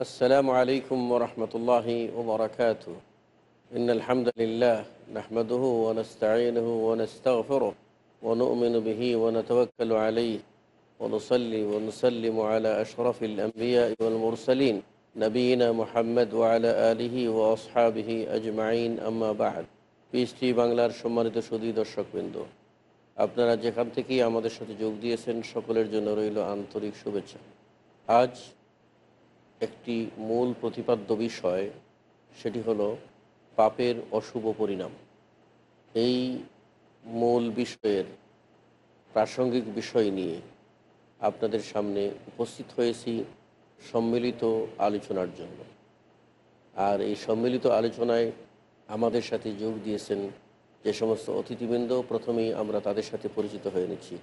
السلام عليكم ورحمة الله وبركاته إن الحمد لله نحمده ونستعينه ونستغفره ونؤمن به ونتوكل عليه ونصلي ونسلم على أشرف الأنبياء والمرسلين نبينا محمد وعلى آله وأصحابه أجمعين أما بعد PST বাংলার সম্মানিত সুদী দর্শকবৃন্দ আপনারা যেখান থেকেই আমাদের সাথে যোগ দিয়েছেন সকলের জন্য রইল আন্তরিক শুভেচ্ছা আজ একটি মূল প্রতিপাদ্য বিষয়, সেটি হলো পাপের অশুভ পরিণাম। এই মূল বিষয়ের প্রাসঙ্গিক বিষয় নিয়ে আপনাদের সামনে উপস্থিত হয়েছি সম্মিলিত আলোচনার জন্য। আর এই সম্মিলিত আলোচনায় আমাদের সাথে যোগ দিয়েছেন যে সমস্ত অতিথিবৃন্দ, প্রথমেই আমরা তাদের সাথে পরিচিত হয়ে নিচ্ছি।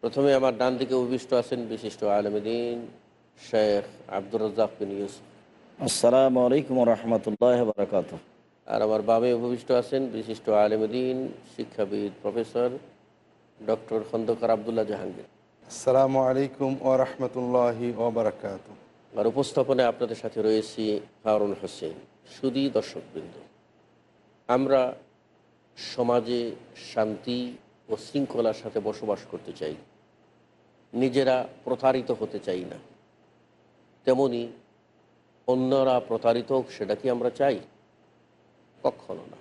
প্রথমে আমার ডান দিকে অভিষ্ট আছেন বিশিষ্ট আলমদিন শেখ আব্দুর রাজাক বিন ইউসুফ। আসসালামু আলাইকুম রহমতুল্লাহ বারকাত আর আমার বামে উপবিষ্ট আছেন বিশিষ্ট আলমদিন শিক্ষাবিদ প্রফেসর ডক্টর খন্দকার আবদুল্লাহ জাহাঙ্গীর। আসসালামু আলাইকুম ও রহমতুল্লাহি ওবরাকাত আর উপস্থাপনায় আপনাদের সাথে রয়েছি হারুন হোসেন সুদী দর্শকবৃন্দ। আমরা সমাজে শান্তি ও শৃঙ্খলার সাথে বসবাস করতে চাই। নিজেরা প্রতারিত হতে চাই না। তেমনি অন্যরা প্রতারিত হোক, সেটা কি আমরা চাই? কখনো না।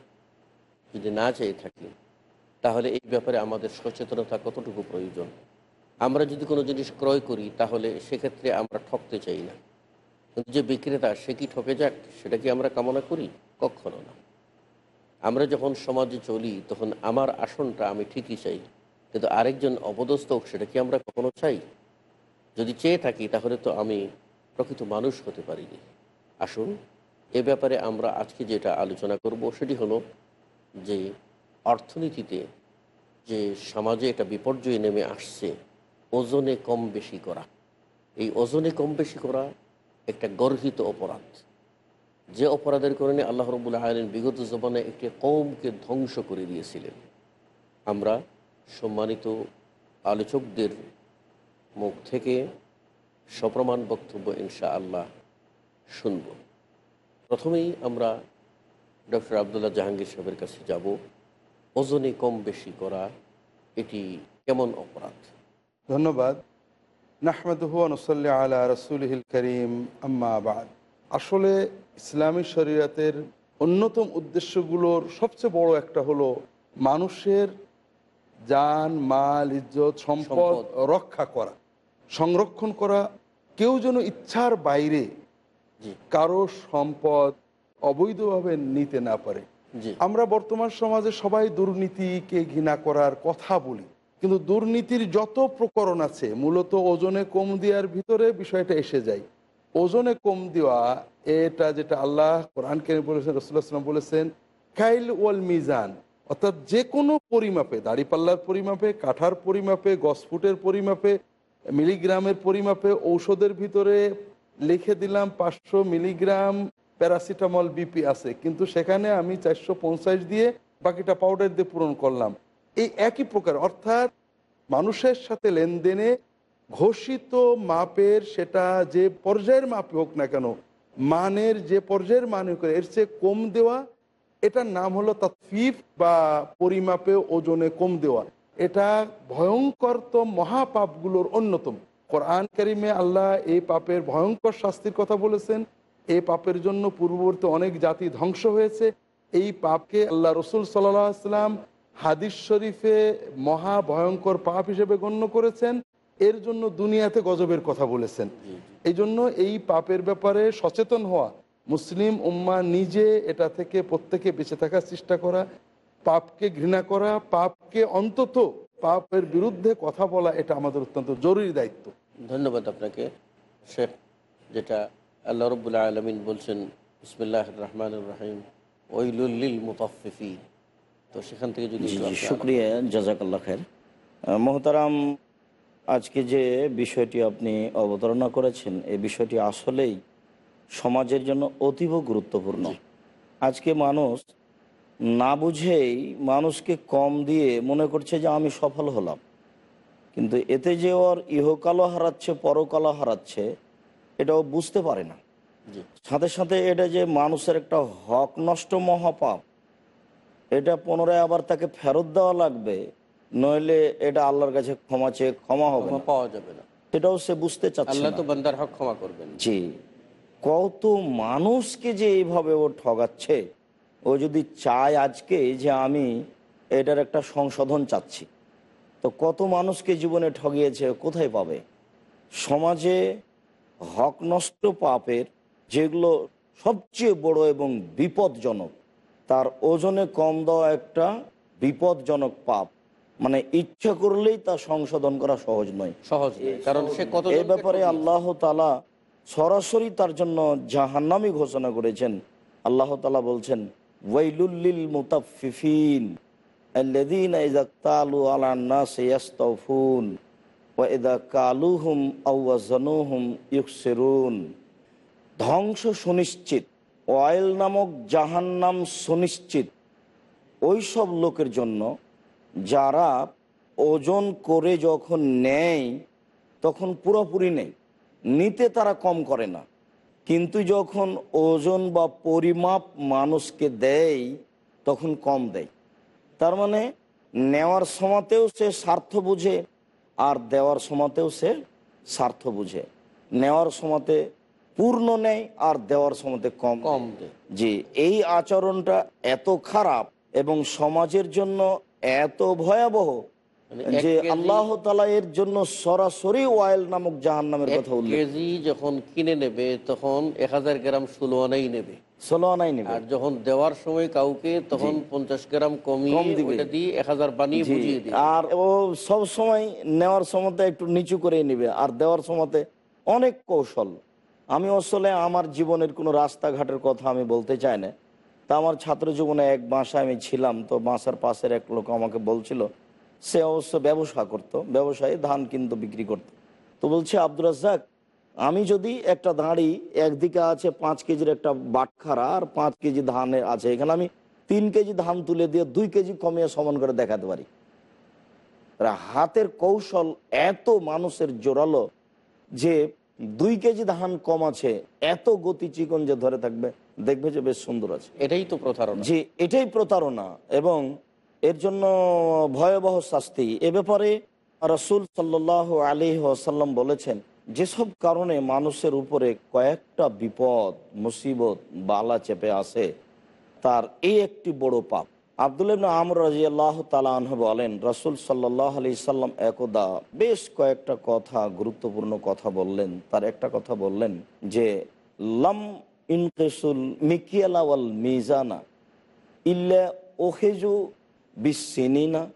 যদি না চেয়ে থাকি, তাহলে এই ব্যাপারে আমাদের সচেতনতা কতটুকু প্রয়োজন? আমরা যদি কোনো জিনিস ক্রয় করি, তাহলে সেক্ষেত্রে আমরা ঠকতে চাই না। কিন্তু যে বিক্রেতা, সে কি ঠকে যাক? সেটা কি আমরা কামনা করি? কখনো না। আমরা যখন সমাজে চলি, তখন আমার আসনটা আমি ঠিকই চাই। কিন্তু আরেকজন অপদস্থ হোক, সেটা কি আমরা কখনো চাই? যদি চেয়ে থাকি, তাহলে তো আমি প্রকৃত মানুষ হতে পারিনি। আসুন, এ ব্যাপারে আমরা আজকে যেটা আলোচনা করব সেটি হলো যে অর্থনীতিতে যে সমাজে একটা বিপর্যয় নেমে আসছে, ওজনে কম বেশি করা। এই ওজনে কম বেশি করা একটা গর্হিত অপরাধ। যে অপরাধের কারণে আল্লাহ রবুল্লাহ আলীন বিগত জমানে একটি কমকে ধ্বংস করে দিয়েছিলেন। আমরা সম্মানিত আলোচকদের মুখ থেকে সপ্রমাণ বক্তব্য ইনশা আল্লাহ শুনব। প্রথমেই আমরা ডক্টর আবদুল্লাহ জাহাঙ্গীর সাহেবের কাছে যাব। ওজনে কম বেশি করা এটি কেমন অপরাধ? ধন্যবাদ। নাহমদুয়ানসল্লি আলা রসুলহিল করিম আম্মাবাদ আসলে ইসলামী শরীয়তের অন্যতম উদ্দেশ্যগুলোর সবচেয়ে বড় একটা হলো মানুষের যান মাল ইজ্জত সম্পদ। রক্ষা করা। সংরক্ষণ করা কেউ যেন ইচ্ছার বাইরে কারও সম্পদ অবৈধভাবে নিতে না পারে। আমরা বর্তমান সমাজে সবাই দুর্নীতিকে ঘৃণা করার কথা বলি কিন্তু দুর্নীতির যত প্রকরণ আছে মূলত ওজনে কম দেওয়ার ভিতরে বিষয়টা এসে যায়। ওজনে কম দেওয়া এটা যেটা আল্লাহ কোরআন কেন বলেছেন রসুল্লাহাম বলেছেন কাইল ওয়াল মিজান অর্থাৎ যে কোনো পরিমাপে দাড়িপাল্লার পরিমাপে কাঠার পরিমাপে গসফুটের পরিমাপে মিলিগ্রামের পরিমাপে ঔষধের ভিতরে লিখে দিলাম পাঁচশো মিলিগ্রাম প্যারাসিটামল বিপি আছে। কিন্তু সেখানে আমি চারশো পঞ্চাশ দিয়ে বাকিটা পাউডার দিয়ে পূরণ করলাম। এই একই প্রকার, অর্থাৎ মানুষের সাথে লেনদেনে ঘোষিত মাপের সেটা যে পর্যায়ের মাপে হোক না কেন, মানের যে পর্যায়ের মান হোক, এর চেয়ে কম দেওয়া, এটার নাম হলো তৎফিফ বা পরিমাপে ওজনে কম দেওয়া। এটা ভয়ঙ্করতম মহাপাপগুলোর অন্যতম। কোরআন কারিমে আল্লাহ এই পাপের ভয়ঙ্কর শাস্তির কথা বলেছেন। এই পাপের জন্য পূর্ববর্তী অনেক জাতি ধ্বংস হয়েছে। এই পাপকে আল্লাহ রসুল সাল্লাম হাদিস শরীফে মহা ভয়ঙ্কর পাপ হিসেবে গণ্য করেছেন। এর জন্য দুনিয়াতে গজবের কথা বলেছেন। এই জন্য এই পাপের ব্যাপারে সচেতন হওয়া। মুসলিম উম্মা নিজে এটা থেকে প্রত্যেকে বেঁচে থাকার চেষ্টা করা। পাপকে ঘৃণা করা পাপকে অন্তত পাপের বিরুদ্ধে কথা বলা এটা আমাদের অত্যন্ত জরুরি দায়িত্ব। ধন্যবাদ আপনাকে। শেখ যেটা আল্লাহ রবুল্লা আলমিন বলছেন ইসমিল্লাহ রহমান রাহিম ওইলুল্লিল মুতাফিফি তো সেখান থেকে যদি শুক্রিয়া জাজাকাল্লা খের মোহতারাম আজকে যে বিষয়টি আপনি অবতারণা করেছেন এই বিষয়টি আসলেই সমাজের জন্য অতীব গুরুত্বপূর্ণ। আজকে মানুষ না বুঝেই মানুষকে কম দিয়ে মনে করছে যে আমি সফল হলাম। কিন্তু এতে যে ওর ইহকালও হারাচ্ছে পরকালও হারাচ্ছে এটাও বুঝতে পারে না। সাথে সাথে এটা যে মানুষের একটা হক নষ্ট মহাপাপ এটা পুনরায় আবার তাকে ফেরত দেওয়া লাগবে নইলে এটা আল্লাহর কাছে ক্ষমা চেয়ে ক্ষমা হবে। পাওয়া যাবে না। এটাও সে বুঝতে চাচ্ছে আল্লাহ তো বান্দার হক ক্ষমা করবেন। জি। কত মানুষকে যে এইভাবে ও ঠগাচ্ছে ও যদি চায় আজকে যে আমি এটার একটা সংশোধন চাচ্ছি তো কত মানুষকে জীবনে ঠগিয়েছে কোথায় পাবে? সমাজে হক নষ্ট পাপের যেগুলো সবচেয়ে বড় এবং বিপদজনক তার ওজনে কম দেওয়া একটা বিপদজনক পাপ। মানে ইচ্ছা করলেই তা সংশোধন করা সহজ নয়। সহজ। কারণ সে কত এ ব্যাপারে আল্লাহ তালা সরাসরি তার জন্য জাহান্নামি ঘোষণা করেছেন। আল্লাহ তালা বলছেন ওয়াইলুল্লিল মুতাফিফিন الذين إذا اكتالوا على الناس يستوفون وإذا كالوهم أو وزنوهم يخسرون ধ্বংস সুনিশ্চিত অয়েল নামক জাহান্নাম সুনিশ্চিত ওই সব লোকের জন্য যারা ওজন করে যখন নেয় তখন পুরোপুরি নেই নিতে তারা কম করে না কিন্তু যখন ওজন বা পরিমাপ মানুষকে দেয় তখন কম দেয়। তার মানে নেওয়ার সময়তেও সে স্বার্থ বুঝে আর দেওয়ার সময়তেও সে স্বার্থ বুঝে। নেওয়ার সময়তে পূর্ণ নেয় আর দেওয়ার সময়তে কম কম দেয়। যে এই আচরণটা এত খারাপ এবং সমাজের জন্য এত ভয়াবহ যে আল্লাহ তালা এর জন্য সরাসরি ওয়াইল নামক জাহান নামের কথা কেজি যখন কিনে নেবে তখন এক হাজার গ্রাম ষোলো আনাই নেবে। ষোলো আনাই নেবে। আর যখন দেওয়ার সময় কাউকে তখন পঞ্চাশ গ্রাম কমিয়ে কম দিয়ে এক হাজার বানিয়ে বুঝিয়ে দিবে। আর ও সব সময় নেওয়ার সময়তে একটু নিচু করে নিবে। আর দেওয়ার সময়তে অনেক কৌশল। আমি আসলে আমার জীবনের কোনো রাস্তাঘাটের কথা আমি বলতে চাই না। তা আমার ছাত্র জীবনে এক বাসায় আমি ছিলাম তো বাসার পাশের এক লোক আমাকে বলছিল সে অবশ্য ব্যবসা করত ব্যবসায়ী ধান কিন্তু বিক্রি করত। তো বলছে আব্দুর রাজ্জাক আমি যদি একটা দাঁড়ি একদিকে আছে পাঁচ কেজির একটা বাটখারা আর পাঁচ কেজি ধানের আছে এখানে আমি তিন কেজি ধান তুলে দিয়ে দুই কেজি কমিয়ে সমান করে দেখাতে পারি। হাতের কৌশল এত মানুষের জোরালো যে দুই কেজি ধান কম আছে এত গতি চিকন যে ধরে থাকবে দেখবে যে বেশ সুন্দর আছে। এটাই তো প্রতারণা। যে এটাই প্রতারণা এবং এর জন্য ভয়াবহ শাস্তি। এ ব্যাপারে রসুল সাল্লাহ আলী আসাল্লাম বলেছেন, যেসব কারণে মানুষের উপরে কয়েকটা বিপদ, মুসিবত, বালা চেপে আসে, তার এই একটি বড় পাপ। আবদুল্লাহ আমর রাজি আল্লাহ তালাহ বলেন, রসুল সাল্লাহ আলি সাল্লাম একদা বেশ কয়েকটা কথা, গুরুত্বপূর্ণ কথা বললেন। তার একটা কথা বললেন যে, লম ইনকেসুল মিকিয়ালা ওয়াল মিজানা ইল্লা ওহেজু বিসিনিনা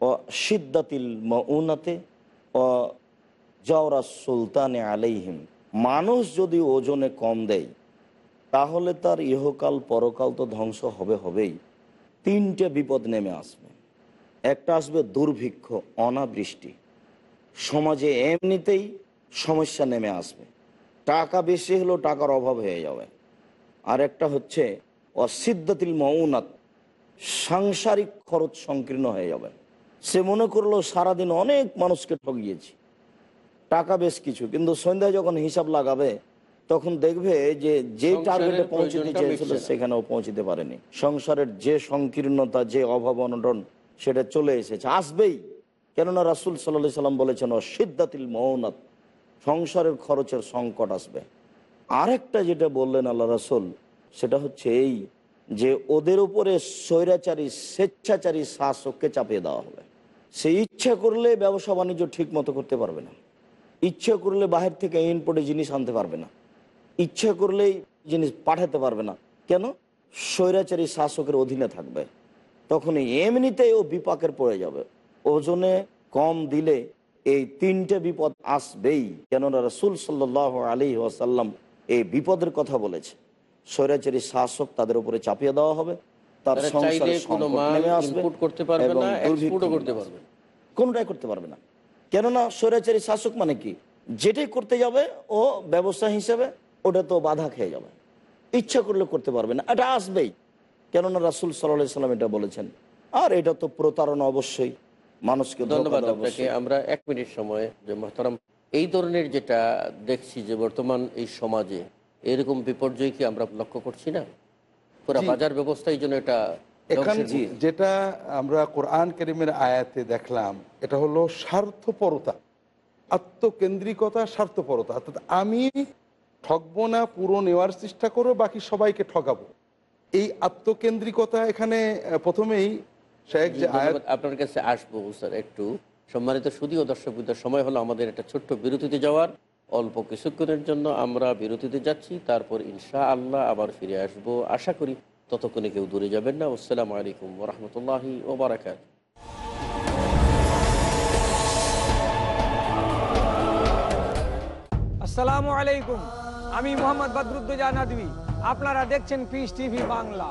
ও সিদ্দাতিল মউনাতে ও জাওরা সুলতানে আলাইহিম। মানুষ যদি ওজনে কম দেয়, তাহলে তার ইহকাল পরকাল তো ধ্বংস হবে হবেই। তিনটে বিপদ নেমে আসবে। একটা আসবে দুর্ভিক্ষ, অনাবৃষ্টি। সমাজে এমনিতেই সমস্যা নেমে আসবে। টাকা বেশি হলেও টাকার অভাব হয়ে যাবে। আর একটা হচ্ছে অসিদ্ধাতিল মৌনাত সাংসারিক খরচ সংকীর্ণ হয়ে যাবে। সে মনে করল সারাদিন অনেক মানুষকে ঠগিয়েছি টাকা বেশ কিছু কিন্তু সন্ধ্যায় যখন হিসাব লাগাবে তখন দেখবে যে যে টার্গেটে পৌঁছতে চেয়েছিল সেখানেও পৌঁছতে পারেনি। সংসারের যে সংকীর্ণতা যে অভাব অনটন সেটা চলে এসেছে। আসবেই। কেননা রাসুল সাল্লাহ সাল্লাম বলেছেন অসিদ্ধাতিল মৌনাত সংসারের খরচের সংকট আসবে। আরেকটা যেটা বললেন আল্লাহ রাসুল সেটা হচ্ছে এই যে ওদের উপরে স্বৈরাচারী, স্বেচ্ছাচারী শাসককে চাপিয়ে দেওয়া হবে। সে ইচ্ছা করলে ব্যবসা বাণিজ্য ঠিক মতো করতে পারবে না। ইচ্ছা করলে বাহির থেকে ইনপোর্টে জিনিস আনতে পারবে না। ইচ্ছা করলেই জিনিস পাঠাতে পারবে না। কেন? স্বৈরাচারী শাসকের অধীনে থাকবে। তখন এমনিতেই ও বিপাকের পড়ে যাবে। ওজনে কম দিলে এই তিনটে বিপদ আসবেই। কেননা রসুল সাল্লাহ আলী ওয়াসাল্লাম এই বিপদের কথা বলেছে। স্বৈরাচারী শাসক তাদের উপরে চাপিয়ে দেওয়া হবে তার সংসারে সংকট নেমে আসবে। কোনটাই করতে পারবে না। কেননা স্বৈরাচারী শাসক মানে কি? যেটাই করতে যাবে ও ব্যবসা হিসেবে ওটা তো বাধা খেয়ে যাবে। ইচ্ছা করলে করতে পারবে না এটা আসবেই। কেননা রাসুল সাল্লাহ সাল্লাম এটা বলেছেন। আর এটা তো প্রতারণা অবশ্যই মানুষকে ধন্যবাদ আপনাকে আমরা এক মিনিট সময় যে মহতারাম এই ধরনের যেটা দেখছি যে বর্তমান এই সমাজে এরকম বিপর্যয় কি আমরা লক্ষ্য করছি না? পুরো বাজার ব্যবস্থা এই জন্য এটা এখানে যেটা আমরা কোরআন করিমের আয়াতে দেখলাম এটা হলো স্বার্থপরতা আত্মকেন্দ্রিকতা স্বার্থপরতা। অর্থাৎ আমি ঠকবো না পুরো নেওয়ার চেষ্টা করো বাকি সবাইকে ঠকাবো এই আত্মকেন্দ্রিকতা এখানে প্রথমেই শেখ যে আয়াত আপনার কাছে আসব স্যার একটু সম্মানিত সুদী ও দর্শক সময় হলো আমাদের একটা ছোট্ট বিরতিতে যাওয়ার। অল্প কিছুক্ষণের জন্য আমরা বিরতিতে যাচ্ছি, তারপর ইনশা আল্লাহ আবার ফিরে আসব। আশা করি ততক্ষণে কেউ দূরে যাবেন না। আসসালামু আলাইকুম রহমতুল্লাহি ওবরাকাত আসসালামু আলাইকুম। আমি মোহাম্মদ বদরুদ্দোজা নদী আপনারা দেখছেন পিস টিভি বাংলা।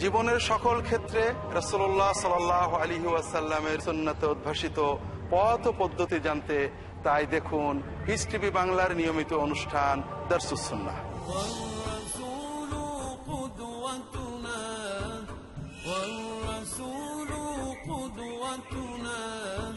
জীবনের সকল ক্ষেত্রে রসোল্লাহ সাল আলী ওয়াসাল্লামের সুন্নাতে উদ্ভাসিত পথ পদ্ধতি জানতে তাই দেখুন হিস টিভি বাংলার নিয়মিত অনুষ্ঠান দর্শুসন্না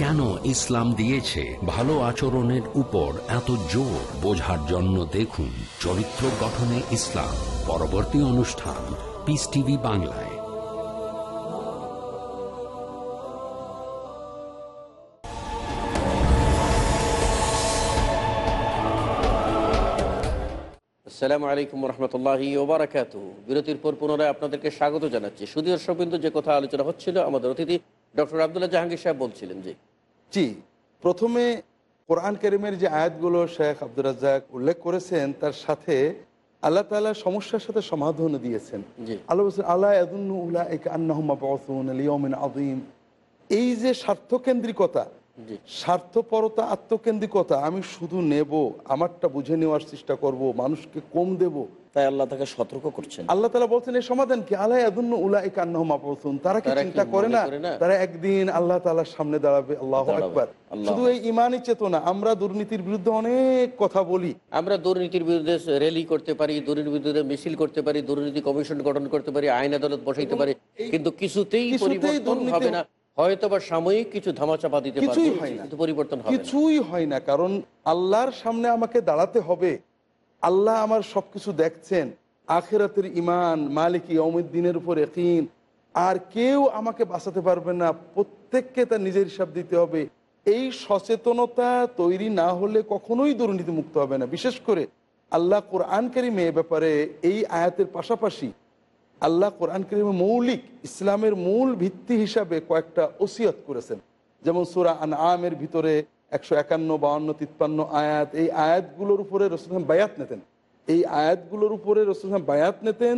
কেন ইসলাম দিয়েছে? ভালো আচরণের উপর এত জোর বোঝার জন্য দেখুন চরিত্র গঠনে ইসলাম। পরবর্তী অনুষ্ঠান পিস টিভি বাংলায়। আসসালামু আলাইকুম রহমতুল্লাহি ওবরাকাত বিরতির পর পুনরায় আপনাদেরকে স্বাগত জানাচ্ছি। সুদী দর্শকবৃন্দ যে কথা আলোচনা হচ্ছিল, আমাদের অতিথি ডক্টর আবদুল্লাহ জাহাঙ্গীর সাহেব বলছিলেন যে জি প্রথমে কোরআন করিমের যে আয়াতগুলো শেখ আব্দুর রাজ্জাক উল্লেখ করেছেন তার সাথে আল্লাহ তালা সমস্যার সাথে সমাধান দিয়েছেন জি। আল্লাহ আল্লাহ আদুল্লাহ এই যে স্বার্থকেন্দ্রিকতা স্বার্থপরতা আত্মকেন্দ্রিকতা আমি শুধু নেব আমারটা বুঝে নেওয়ার চেষ্টা করব মানুষকে কম দেব। তাই আল্লাহ তাকে সতর্ক করছেন। আল্লাহ তালা বলছেন এই সমাধান কি? আল্লাহ আদুন্ন উলা কান্নাহমাপন তারা কি চিন্তা করে না? তারা একদিন আল্লাহ তালার সামনে দাঁড়াবে। আল্লাহ একবার শুধু এই ইমানই চেতনা আমরা দুর্নীতির বিরুদ্ধে অনেক কথা বলি। আমরা দুর্নীতির বিরুদ্ধে র্যালি করতে পারি দুর্নীতির বিরুদ্ধে মিছিল করতে পারি দুর্নীতি কমিশন গঠন করতে পারি আইন আদালত বসাইতে পারি। কিন্তু কিছুতেই পরিবর্তন হবে না। হয়তো বা সাময়িক কিছু ধামাচাপা দিতে কিছুই হয় না। পরিবর্তন কিছুই হয় না কারণ আল্লাহর সামনে আমাকে দাঁড়াতে হবে। আল্লাহ আমার সবকিছু দেখছেন। আখেরাতের ইমান মালিক দিনের উপর একিন আর কেউ আমাকে বাঁচাতে পারবে না প্রত্যেককে তার নিজের হিসাব দিতে হবে। এই সচেতনতা তৈরি না হলে কখনোই দুর্নীতি মুক্ত হবে না। বিশেষ করে আল্লাহ কোরআন কারিমে এ ব্যাপারে এই আয়াতের পাশাপাশি আল্লাহ কোরআন করিমে মৌলিক ইসলামের মূল ভিত্তি হিসাবে কয়েকটা ওসিয়ত করেছেন। যেমন সুরা আন আমের ভিতরে একশো একান্ন, বাউন্ন, তিপ্পান্ন আয়াত, এই আয়াতগুলোর উপরে রসুলাম বায়াত নিতেন। এই আয়াতগুলোর উপরে রসুলাম বায়াত নিতেন,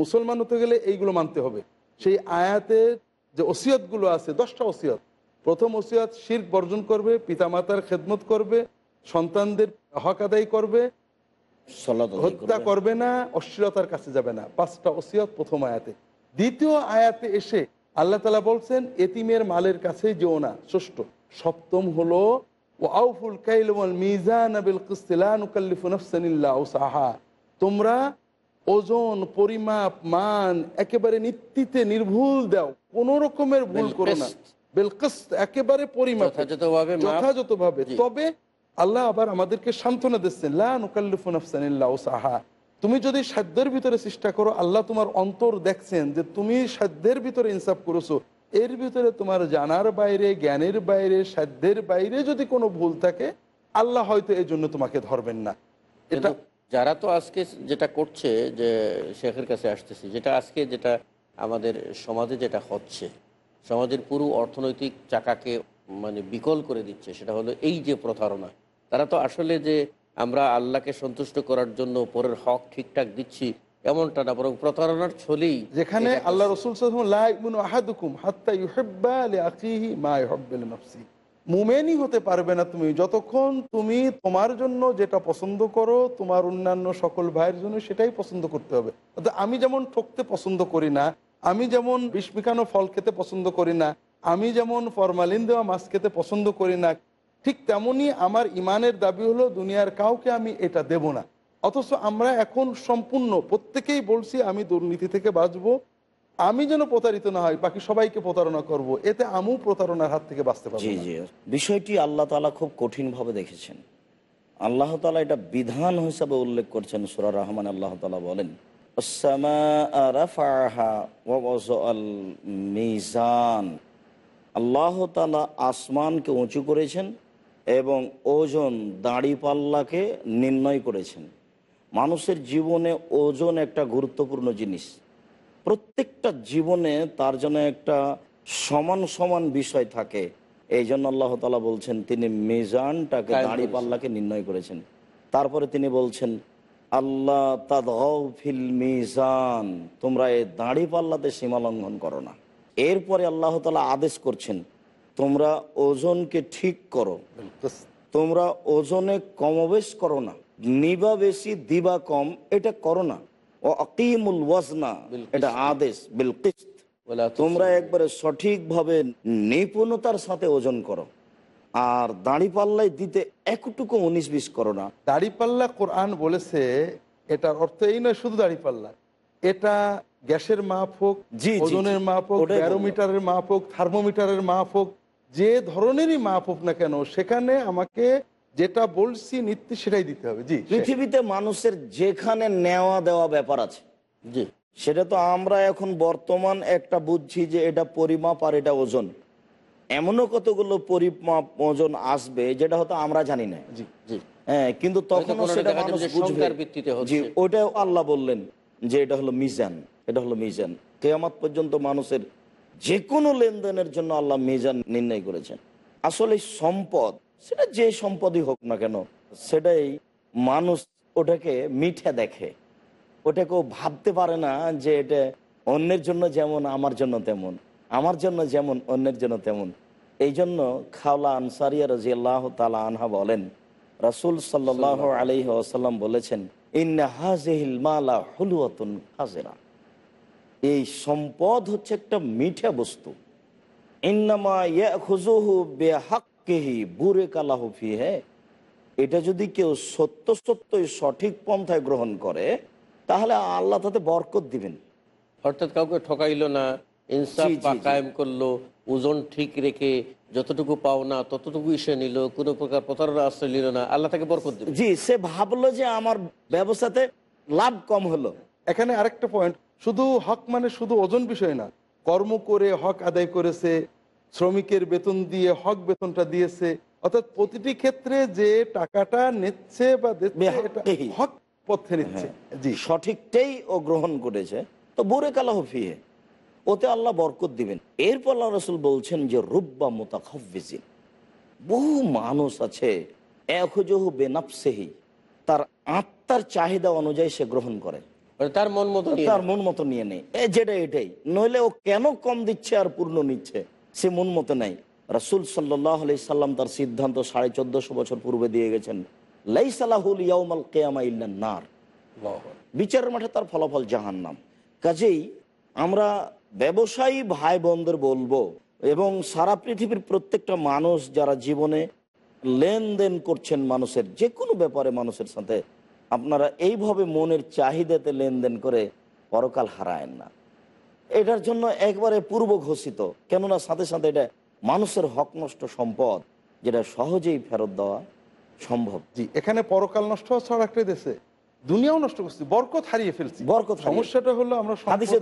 মুসলমান হতে গেলে এইগুলো মানতে হবে। সেই আয়াতের যে ওসিয়তগুলো আছে, দশটা ওসিয়ত। প্রথম ওসিয়ত শির বর্জন করবে, পিতামাতার খেদমত করবে, সন্তানদের হক আদায় করবে হত্যা করবে। না। অশ্লীলতার কাছে যাবে না। পাঁচটা ওসিয়ত প্রথম আয়াতে। দ্বিতীয় আয়াতে এসে আল্লাহ তালা বলছেন এতিমের মালের কাছে যেও না। ষষ্ঠ সপ্তম হলো ও আউফুল কাইল মিজান তোমরা ওজন পরিমাপ মান একেবারে নিত্যিতে নির্ভুল দাও। কোন রকমের ভুল করো না। বিলকিসত। একেবারে পরিমাপ। যথাযথভাবে মাপ- যথাযথভাবে। তবে আল্লাহ আবার আমাদেরকে সান্ত্বনা দিচ্ছেন লা নুকাল্লিফু নাফসান ইল্লা উসাহা তুমি যদি সাধ্যের ভিতরে চেষ্টা করো, আল্লাহ তোমার অন্তর দেখছেন যে তুমি সাধ্যের ভিতরে ইনসাফ করেছ। এর ভিতরে তোমার জানার বাইরে, জ্ঞানের বাইরে, সাধ্যের বাইরে যদি কোনো ভুল থাকে, আল্লাহ হয়তো এই জন্য তোমাকে ধরবেন না। এটা যারা তো আজকে যেটা করছে, যে শেখের কাছে আসতেছি, যেটা আজকে যেটা আমাদের সমাজে যেটা হচ্ছে, সমাজের পুরো অর্থনৈতিক চাকাকে মানে বিকল করে দিচ্ছে, সেটা হলো এই যে প্রতারণা। তারা তো আসলে যে আমরা আল্লাহকে সন্তুষ্ট করার জন্য পরের হক ঠিকঠাক দিচ্ছি এমনটা না বরং প্রতারণার ছলেই যেখানে আল্লাহ রসুল মুমেনই হতে পারবে না তুমি যতক্ষণ তুমি তোমার জন্য যেটা পছন্দ করো তোমার অন্যান্য সকল ভাইয়ের জন্য সেটাই পছন্দ করতে হবে। আমি যেমন ঠকতে পছন্দ করি না আমি যেমন বিষ মিশানো ফল খেতে পছন্দ করি না আমি যেমন ফরমালিন দেওয়া মাছ খেতে পছন্দ করি না ঠিক তেমনি আমার ইমানের দাবি হলো দুনিয়ার কাউকে আমি এটা দেব না। অথচ আমরা এখন সম্পূর্ণ প্রত্যেকেই বলছি আমি দুর্নীতি থেকে বাঁচবো আমি যেন প্রতারিত না হয় বাকি সবাইকে প্রতারণা করব। এতে আমিও প্রতারণার হাত থেকে বাঁচতে পারব জি বিষয়টি আল্লাহ তালা খুব কঠিনভাবে দেখেছেন। আল্লাহ তালা এটা বিধান হিসাবে উল্লেখ করছেন সুরা রহমান আল্লাহ তালা বলেন "ওয়াস-সামাআ রাফাআহা ওয়া ওয়াযআল মিজান। আল্লাহ তালা আসমানকে উঁচু করেছেন এবং ওজন দাড়ি পাল্লাকে নির্ণয় করেছেন। মানুষের জীবনে ওজন একটা গুরুত্বপূর্ণ জিনিস। প্রত্যেকটা জীবনে তার জন্য একটা সমান সমান বিষয় থাকে। এই জন্য আল্লাহ তালা বলছেন তিনি মিজানটাকে কায়েম দাড়ি করেছেন। পাল্লাকে নির্ণয় করেছেন। তারপরে তিনি বলছেন আল্লাহ ফিল মিজান তোমরা এই দাড়ি পাল্লাতে সীমা লঙ্ঘন করো না। এরপরে আল্লাহ তালা আদেশ করছেন তোমরা ওজনকে ঠিক করো। তোমরা ওজনে কমবেশ করো না। নিবা বেশি দিবা কম এটা করো না। ও আকিমুল ওয়াজনা এটা আদেশ বিল কিস্ত তোমরা একবারে সঠিকভাবে নিপুণতার সাথে ওজন করো। আর দাড়ি পাল্লাই দিতে একটুকু উনিশ বিশ করো না। দাড়িপাল্লা কোরআন বলেছে এটার অর্থ এই নয় শুধু দাড়িপাল্লা এটা গ্যাসের মাপ হোক ওজনের মাপ হোক ব্যারোমিটারের মাপ হোক থার্মোমিটারের মাপ হোক যে ধরনেরই মাপ হোক না কেন সেখানে আমাকে যেটা বলছি নিত্য সেটাই দিতে হবে। জি পৃথিবীতে মানুষের যেখানে নেওয়া দেওয়া ব্যাপার আছে জি। সেটা তো আমরা এখন বর্তমান একটা বুঝছি যে এটা পরিমাপ আর এটা ওজন। এমনও কতগুলো পরিমাপ ওজন আসবে যেটা হয়তো আমরা জানি না। জি জি। হ্যাঁ কিন্তু তখন সেটা মানুষ বুঝবে। জি ওটাও আল্লাহ বললেন যে এটা হলো মিজান এটা হলো মিজান। কেয়ামত পর্যন্ত মানুষের যে কোনো লেনদেনের জন্য আল্লাহ মিজান নির্ণয় করেছেন। আসলে সম্পদ, সেটা যে সম্পদই হোক না কেন, সেটাই মানুষ ওটাকে মিঠে দেখে। ওটাকেও ভাবতে পারে না যে এটা অন্যের জন্য যেমন, আমার জন্য তেমন, আমার জন্য যেমন, অন্যের জন্য তেমন। এই জন্য খাওলা আনসারিয়া রাজি আল্লাহ তালা আনহা বলেন, রাসুল সাল্লাহ আলহি আসাল্লাম বলেছেন, ইন্না হাজেহিল মালা হুলুয়াতুন হাজেরা। এই সম্পদ হচ্ছে একটা মিঠা বস্তু। এটা যদি কেউ সত্য সত্যই সঠিক পন্থায় গ্রহণ করে তাহলে আল্লাহ তাতে বরকত দিবেন। অর্থাৎ কাউকে ঠকাইল না ইনসাফ। কায়েম করল ওজন ঠিক রেখে যতটুকু পাও না ততটুকু সে নিল কোনো প্রকার প্রতারণা আশ্রয় নিল না আল্লাহ তাকে বরকত দেবে জি সে ভাবলো যে আমার ব্যবসাতে লাভ কম হলো। এখানে আরেকটা পয়েন্ট শুধু হক মানে শুধু ওজন বিষয় না কর্ম করে হক আদায় করেছে শ্রমিকের বেতন দিয়ে হক বেতনটা দিয়েছে অর্থাৎ প্রতিটি ক্ষেত্রে যে টাকাটা নিচ্ছে বা। হক পথে নিচ্ছে। জি। সঠিকটাই ও গ্রহণ করেছে। তো বুরে কালা ফিহে ওতে আল্লাহ বরকত দিবেন। এরপর আল্লাহ রসুল বলছেন যে রুব্বা মোতাকিন বহু মানুষ আছে একজহু বেনাপসেহি তার আত্মার চাহিদা অনুযায়ী সে গ্রহণ করে। তার মন মতো তার মন মতো নিয়ে নেই এ যেটা এটাই। নইলে ও কেন কম দিচ্ছে আর পূর্ণ নিচ্ছে? সে মন মতো নেই। রাসুল সাল্লাহ আলি সাল্লাম তার সিদ্ধান্ত সাড়ে চোদ্দশো বছর পূর্বে দিয়ে গেছেন লাইসালাহুল ইয়াউমাল কেয়ামা ইল্লা নার। বিচারের মাঠে তার ফলাফল জাহান্নাম। কাজেই আমরা ব্যবসায়ী ভাই বোনদের বলব এবং সারা পৃথিবীর প্রত্যেকটা মানুষ যারা জীবনে লেনদেন করছেন মানুষের যে কোনো ব্যাপারে মানুষের সাথে আপনারা এইভাবে মনের চাহিদাতে লেনদেন করে পরকাল হারায়েন না। এটার জন্য একবারে পূর্ব ঘোষিত কেননা সাথে সাথে এটা মানুষের হক নষ্ট সম্পদ যেটা সহজেই ফেরত দেওয়া সম্ভব। জি এখানে পরকাল নষ্ট হওয়া ছাড়া একটা দেশে দুনিয়াও নষ্ট করছি বরকত হারিয়ে ফেলছি। বরকত সমস্যাটা হলো আমরা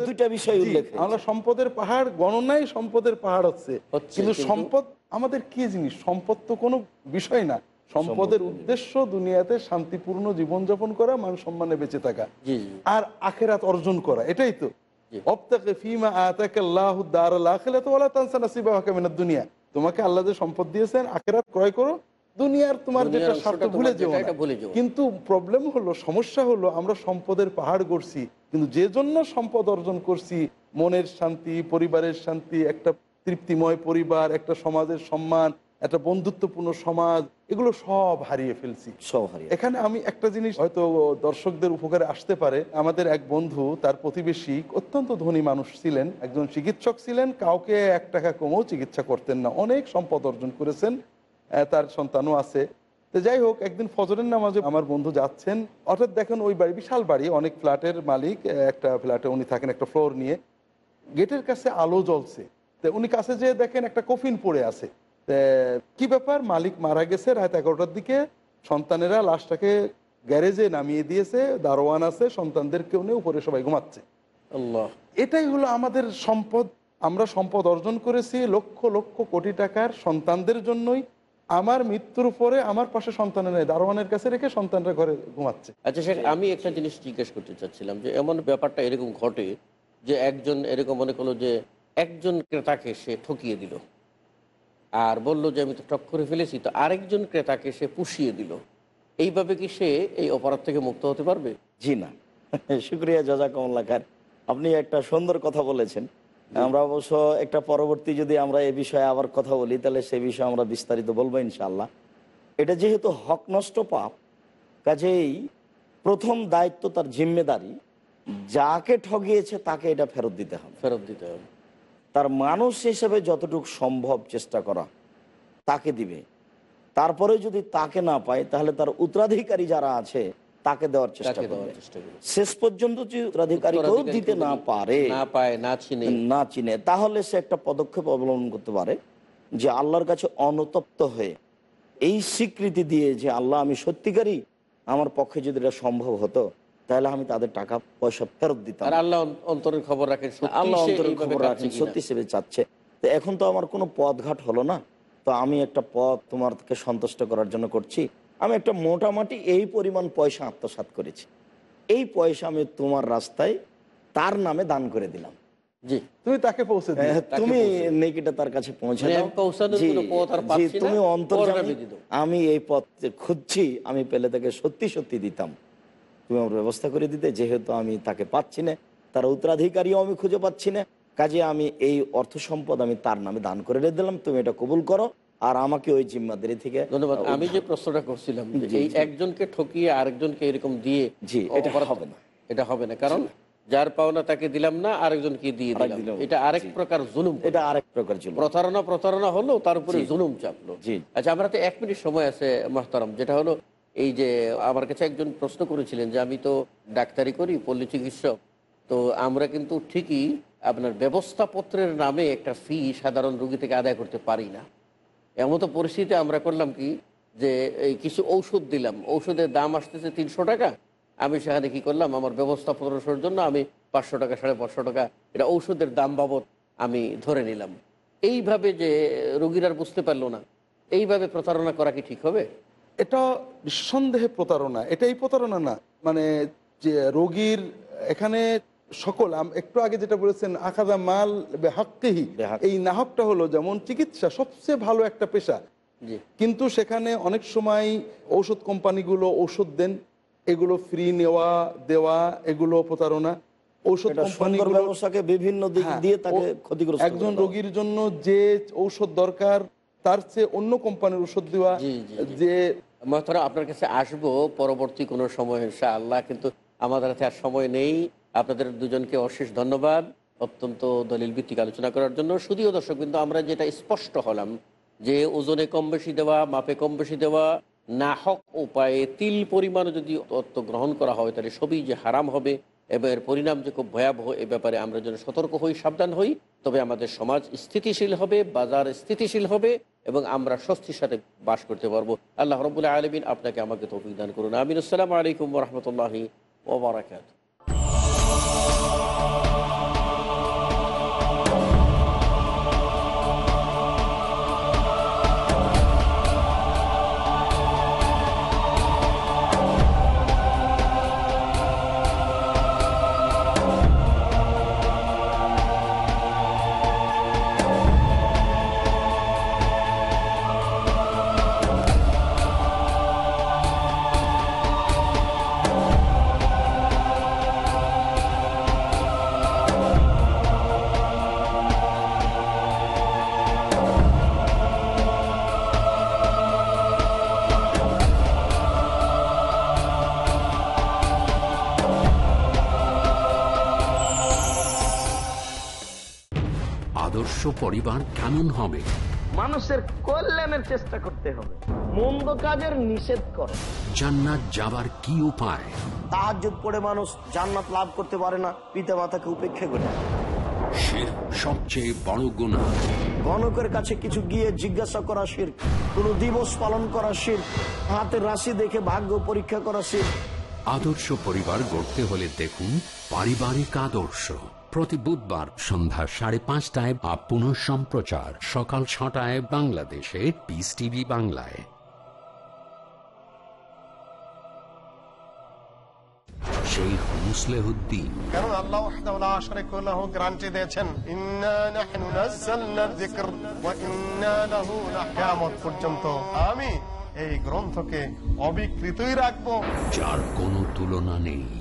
দুইটা বিষয় উল্লেখ আমরা সম্পদের পাহাড় গণনায় সম্পদের পাহাড় হচ্ছে। হচ্ছে, কিন্তু- সম্পদ আমাদের কি জিনিস? সম্পদ তো কোনো বিষয় না। সম্পদের উদ্দেশ্য দুনিয়াতে শান্তিপূর্ণ জীবনযাপন করা মান সম্মানে বেঁচে থাকা। আর আখেরাত অর্জন করা এটাই তো। দুনিয়া। তোমাকে আল্লাহ যে সম্পদ দিয়েছেন আখেরাত ক্রয় করো। দুনিয়ার তোমার যেটা স্বার্থ ভুলে যেও। কিন্তু প্রবলেম হলো সমস্যা হলো আমরা সম্পদের পাহাড় করছি কিন্তু যে জন্য সম্পদ অর্জন করছি মনের শান্তি পরিবারের শান্তি একটা তৃপ্তিময় পরিবার একটা সমাজের সম্মান একটা বন্ধুত্বপূর্ণ সমাজ এগুলো সব হারিয়ে ফেলছি। সব হারিয়ে এখানে আমি একটা জিনিস হয়তো দর্শকদের উপকারে আসতে পারে। আমাদের এক বন্ধু তার প্রতিবেশী অত্যন্ত ধনী মানুষ ছিলেন। একজন চিকিৎসক ছিলেন কাউকে এক টাকা কমেও চিকিৎসা করতেন না। অনেক সম্পদ অর্জন করেছেন তার সন্তানও আছে। তো যাই হোক একদিন ফজরের নামাজে আমার বন্ধু যাচ্ছেন। অর্থাৎ দেখেন ওই বাড়ি বিশাল বাড়ি অনেক ফ্ল্যাটের মালিক একটা ফ্ল্যাটে উনি থাকেন একটা ফ্লোর নিয়ে। গেটের কাছে আলো জ্বলছে। তো উনি কাছে যেয়ে দেখেন একটা কফিন পড়ে আছে। কি ব্যাপার? মালিক মারা গেছে রাত এগারোটার দিকে। সন্তানেরা লাশটাকে গ্যারেজে নামিয়ে দিয়েছে দারোয়ান আছে সন্তানদের কেউ নেই উপরে সবাই ঘুমাচ্ছে। আল্লাহ। এটাই হলো আমাদের সম্পদ। আমরা সম্পদ অর্জন করেছি লক্ষ লক্ষ কোটি টাকার সন্তানদের জন্যই। আমার মৃত্যুর পরে আমার পাশে সন্তানের নেই দারোয়ানের কাছে রেখে সন্তানরা ঘরে ঘুমাচ্ছে। আচ্ছা শেখ আমি একটা জিনিস জিজ্ঞেস করতে চাচ্ছিলাম যে এমন ব্যাপারটা এরকম ঘটে যে একজন এরকম মনে করল যে একজন ক্রেতাকে সে ঠকিয়ে দিল। আর বলল যে আমি তো ঠক করে ফেলেছি। তো আরেকজন ক্রেতাকে সে পুষিয়ে দিল। এইভাবে কি সে এই অপরাধ থেকে মুক্ত হতে পারবে? জি না। শুক্রিয়া জাজাকমল্লা খার আপনি একটা সুন্দর কথা বলেছেন। আমরা অবশ্য একটা পরবর্তী যদি আমরা এ বিষয়ে আবার কথা বলি তাহলে সে বিষয়ে আমরা বিস্তারিত বলব ইনশাল্লাহ এটা যেহেতু হক নষ্ট পাপ কাজেই প্রথম দায়িত্ব তার জিম্মেদারি। যাকে ঠগিয়েছে তাকে এটা ফেরত দিতে হবে। ফেরত দিতে হবে। তার মানুষ হিসেবে যতটুকু সম্ভব চেষ্টা করা তাকে দিবে। তারপরে যদি তাকে না পায় তাহলে তার উত্তরাধিকারী যারা আছে তাকে দেওয়ার চেষ্টা করবে। শেষ পর্যন্ত যদি উত্তরাধিকারী দিতে না পারে না পায় না চিনে। না চিনে তাহলে সে একটা পদক্ষেপ অবলম্বন করতে পারে যে আল্লাহর কাছে অনুতপ্ত হয়ে এই স্বীকৃতি দিয়ে যে আল্লাহ আমি সত্যিকারই আমার পক্ষে যদি এটা সম্ভব হতো তাহলে আমি তাদের টাকা পয়সা ফেরত দিতাম। আল্লাহ অন্তরের খবর রাখেন আল্লাহ অন্তরের খবর রাখেন সত্যি সেবে চাচ্ছে। তো এখন তো আমার কোনো পথঘাট হলো না। তো আমি একটা পথ তোমারকে সন্তুষ্ট করার জন্য করছি। আমি একটা মোটামুটি এই পরিমাণ পয়সা আত্মসাৎ করেছি। এই পয়সা আমি তোমার রাস্তায় তার নামে দান করে দিলাম। জি। তুমি তাকে পৌঁছে তুমি নেকিটা তার কাছে পৌঁছে তুমি। আমি এই পথ খুঁজছি আমি পেলে তাকে সত্যি সত্যি দিতাম। তুমি আমার ব্যবস্থা করে দিতে যেহেতু আমি তাকে পাচ্ছি না তার উত্তরাধিকারীও আমি খুঁজে পাচ্ছি না। কাজে আমি এই অর্থ সম্পদ আমি তার নামে দান করে দিলাম তুমি এটা কবুল করো। আর আমাকে ওই জিম্মাদারি থেকে ধন্যবাদ আমি যে প্রশ্নটা করছিলাম যে এই একজনকে ঠকিয়ে আরেকজনকে এরকম দিয়ে জি, এটা হবে না। এটা হবে না কারণ যার পাওনা তাকে দিলাম না আরেকজনকে দিয়ে দিলাম। এটা আরেক প্রকার জুলুম। এটা আরেক প্রকার ছিল প্রতারণা প্রতারণা হলো তার উপরে। জুলুম চাপলো। জি। আচ্ছা আমরা তো এক মিনিট সময় আছে মাহতারাম যেটা হলো এই যে আমার কাছে একজন প্রশ্ন করেছিলেন যে আমি তো ডাক্তারি করি, পল্লী চিকিৎসক, তো আমরা কিন্তু ঠিকই আপনার ব্যবস্থাপত্রের নামে একটা ফি সাধারণ রুগী থেকে আদায় করতে পারি না। এমন তো পরিস্থিতি আমরা করলাম কি যে এই কিছু ঔষধ দিলাম, ঔষধের দাম আসতেছে তিনশো টাকা। আমি সেখানে কি করলাম, আমার ব্যবস্থাপনার জন্য আমি পাঁচশো টাকা, সাড়ে পাঁচশো টাকা এটা ঔষধের দাম বাবদ আমি ধরে নিলাম। এইভাবে যে রুগীরা বুঝতে পারল না, এইভাবে প্রতারণা করা কি ঠিক হবে? এটা নিঃসন্দেহে প্রতারণা। এটাই প্রতারণা না। মানে যে রোগীর এখানে সকল একটু আগে যেটা বলেছেন আখাদা মাল বেহাক্কেহি। এই নাহকটা হলো যেমন চিকিৎসা সবচেয়ে ভালো একটা পেশা। কিন্তু সেখানে অনেক সময় ঔষধ কোম্পানিগুলো ঔষধ দেন। এগুলো ফ্রি নেওয়া দেওয়া এগুলো প্রতারণা। ঔষধ কোম্পানিগুলো বিভিন্ন দিক হ্যাঁ, দিয়ে তাকে ক্ষতিগ্রস্ত একজন রোগীর জন্য যে ঔষধ দরকার তার চেয়ে অন্য কোম্পানির ওষুধ দেওয়া। যে মহতরা আপনার কাছে আসব পরবর্তী কোনো সময় আল্লাহ কিন্তু আমাদের হাতে আর সময় নেই আপনাদের দুজনকে অশেষ ধন্যবাদ অত্যন্ত দলিল ভিত্তিক আলোচনা করার জন্য শুধুও দর্শক কিন্তু আমরা যেটা স্পষ্ট হলাম যে ওজনে কম বেশি দেওয়া মাপে কম বেশি দেওয়া না হক উপায়ে তিল পরিমাণ যদি তত্ত্ব গ্রহণ করা হয় তাহলে সবই যে হারাম হবে এবং এর পরিণাম যে খুব ভয়াবহ এ ব্যাপারে আমরা যেন সতর্ক হই, সাবধান হই, তবে আমাদের সমাজ স্থিতিশীল হবে, বাজার স্থিতিশীল হবে এবং আমরা স্বস্তির সাথে বাস করতে পারব। আল্লাহ রবুল্লাহ আলমিন আপনাকে আমাকে তো অভিযান করুন। আমিন। আসসালামু আলাইকুম রহমতুল্লাহি ওবরাকাত আদর্শ পরিবার কেমন হবে? মানুষের কল্যাণের চেষ্টা করতে হবে। মন্দ কাজের নিষেধ করে। জান্নাত যাবার কি উপায়? তাহাজ্জুদ পড়ে মানুষ জান্নাত লাভ করতে পারে না পিতা মাতাকে উপেক্ষা করে। শির সবচেয়ে বড় গুণা গণকের কাছে কিছু গিয়ে জিজ্ঞাসা করা শির কোন দিবস পালন করা শির হাতের রাশি দেখে ভাগ্য পরীক্ষা করা শির। আদর্শ পরিবার গড়তে হলে দেখুন পারিবারিক আদর্শ। প্রতি বুধবার সন্ধ্যা সাড়ে পাঁচটায় বা পুনঃ সম্প্রচার। সকাল ছটায় বাংলাদেশে পিস টিভি বাংলায়। মুসলেহুদ্দিন। কারণ আল্লাহ দিয়েছেন পর্যন্ত। আমি এই গ্রন্থকে অবিকৃতই রাখব। যার কোনো তুলনা নেই।